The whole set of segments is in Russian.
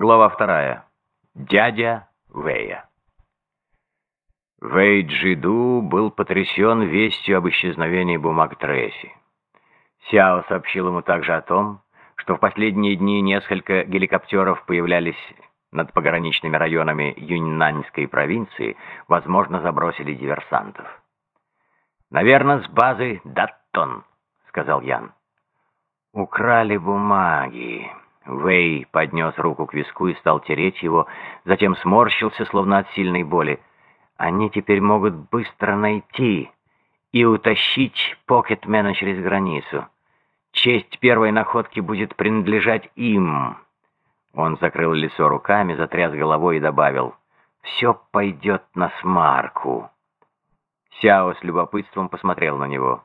Глава вторая. Дядя Вэя. Вэй Джиду был потрясен вестью об исчезновении бумаг Тресси. Сяо сообщил ему также о том, что в последние дни несколько геликоптеров появлялись над пограничными районами Юньнаньской провинции, возможно, забросили диверсантов. «Наверное, с базы Даттон», — сказал Ян. «Украли бумаги», Вэй поднес руку к виску и стал тереть его, затем сморщился, словно от сильной боли. Они теперь могут быстро найти и утащить Покетмена через границу. Честь первой находки будет принадлежать им. Он закрыл лицо руками, затряс головой и добавил, «Все пойдет на смарку». Сяо с любопытством посмотрел на него.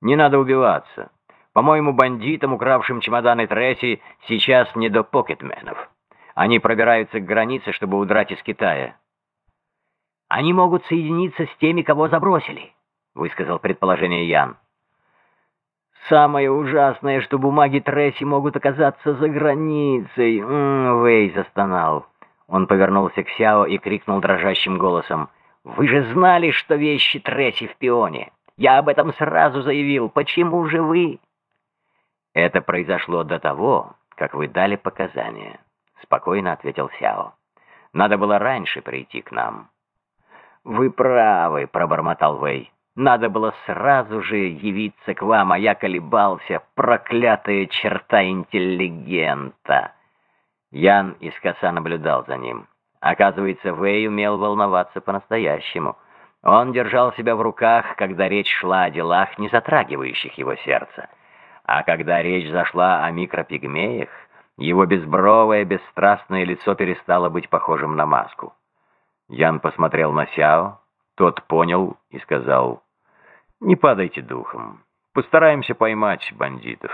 «Не надо убиваться. По-моему, бандитам, укравшим чемоданы Тресси, сейчас не до покетменов. Они пробираются к границе, чтобы удрать из Китая. «Они могут соединиться с теми, кого забросили», — высказал предположение Ян. «Самое ужасное, что бумаги Тресси могут оказаться за границей», М -м, — Вэй застонал. Он повернулся к Сяо и крикнул дрожащим голосом. «Вы же знали, что вещи Тресси в пионе! Я об этом сразу заявил. Почему же вы...» «Это произошло до того, как вы дали показания», — спокойно ответил Сяо. «Надо было раньше прийти к нам». «Вы правы», — пробормотал Вэй. «Надо было сразу же явиться к вам, а я колебался, проклятая черта интеллигента». Ян искоса наблюдал за ним. Оказывается, Вэй умел волноваться по-настоящему. Он держал себя в руках, когда речь шла о делах, не затрагивающих его сердце. А когда речь зашла о микропигмеях, его безбровое, бесстрастное лицо перестало быть похожим на маску. Ян посмотрел на Сяо, тот понял и сказал, «Не падайте духом, постараемся поймать бандитов».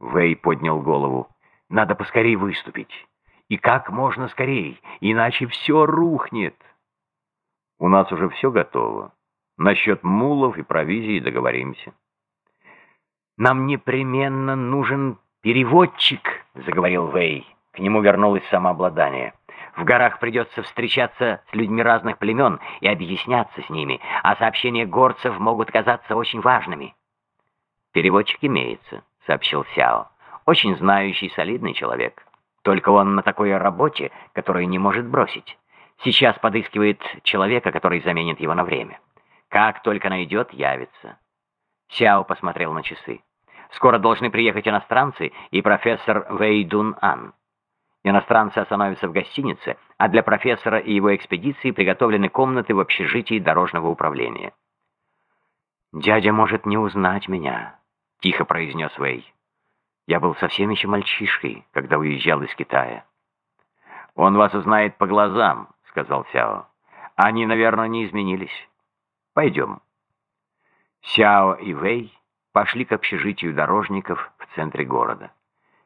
Вэй поднял голову, «Надо поскорей выступить. И как можно скорей, иначе все рухнет». «У нас уже все готово. Насчет мулов и провизии договоримся». «Нам непременно нужен переводчик», — заговорил Вэй. К нему вернулось самообладание. «В горах придется встречаться с людьми разных племен и объясняться с ними, а сообщения горцев могут казаться очень важными». «Переводчик имеется», — сообщил Сяо. «Очень знающий, солидный человек. Только он на такой работе, которую не может бросить. Сейчас подыскивает человека, который заменит его на время. Как только найдет, явится. Сяо посмотрел на часы. «Скоро должны приехать иностранцы и профессор Вэй Дун Ан. Иностранцы остановятся в гостинице, а для профессора и его экспедиции приготовлены комнаты в общежитии дорожного управления». «Дядя может не узнать меня», — тихо произнес Вэй. «Я был совсем еще мальчишкой, когда уезжал из Китая». «Он вас узнает по глазам», — сказал Сяо. «Они, наверное, не изменились. Пойдем». Сяо и Вэй пошли к общежитию дорожников в центре города.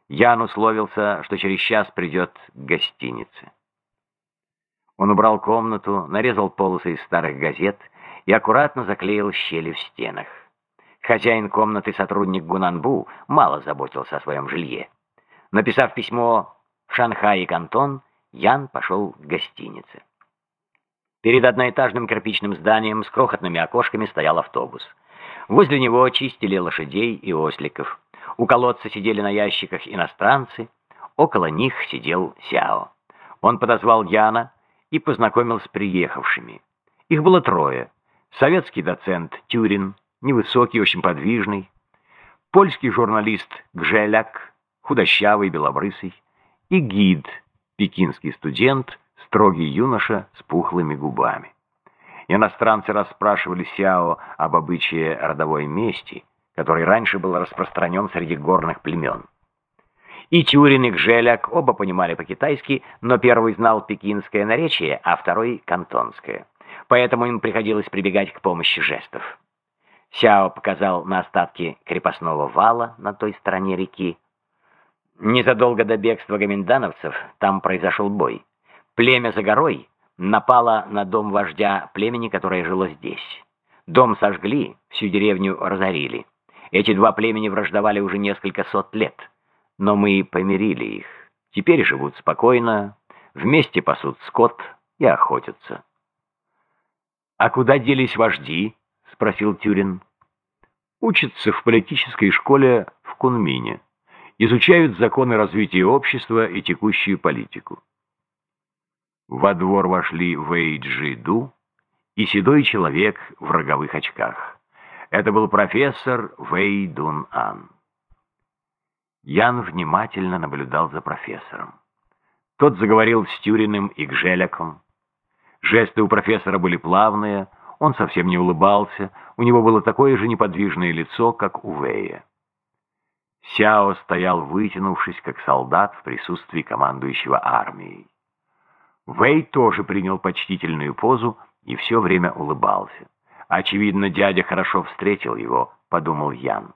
Ян условился, что через час придет к гостинице. Он убрал комнату, нарезал полосы из старых газет и аккуратно заклеил щели в стенах. Хозяин комнаты, сотрудник Гунанбу, мало заботился о своем жилье. Написав письмо в Шанхай и Кантон, Ян пошел к гостинице. Перед одноэтажным кирпичным зданием с крохотными окошками стоял автобус. Возле него чистили лошадей и осликов. У колодца сидели на ящиках иностранцы, около них сидел Сяо. Он подозвал Яна и познакомил с приехавшими. Их было трое. Советский доцент Тюрин, невысокий, очень подвижный, польский журналист Гжеляк, худощавый, белобрысый, и гид, пекинский студент, строгий юноша с пухлыми губами. Иностранцы расспрашивали Сяо об обычае родовой мести, который раньше был распространен среди горных племен. И Тюрин, и Гжеляк оба понимали по-китайски, но первый знал пекинское наречие, а второй — кантонское. Поэтому им приходилось прибегать к помощи жестов. Сяо показал на остатки крепостного вала на той стороне реки. Незадолго до бегства гоминдановцев там произошел бой. Племя за горой напала на дом вождя племени, которое жило здесь. Дом сожгли, всю деревню разорили. Эти два племени враждовали уже несколько сот лет, но мы помирили их. Теперь живут спокойно, вместе пасут скот и охотятся. «А куда делись вожди?» — спросил Тюрин. «Учатся в политической школе в Кунмине. Изучают законы развития общества и текущую политику». Во двор вошли Вэй Джиду и седой человек в роговых очках. Это был профессор Вэй Дун Ан. Ян внимательно наблюдал за профессором. Тот заговорил с Тюриным и Гжеляком. Жесты у профессора были плавные, он совсем не улыбался, у него было такое же неподвижное лицо, как у Вэя. Сяо стоял, вытянувшись, как солдат в присутствии командующего армией. Вэй тоже принял почтительную позу и все время улыбался. Очевидно, дядя хорошо встретил его, подумал Ян.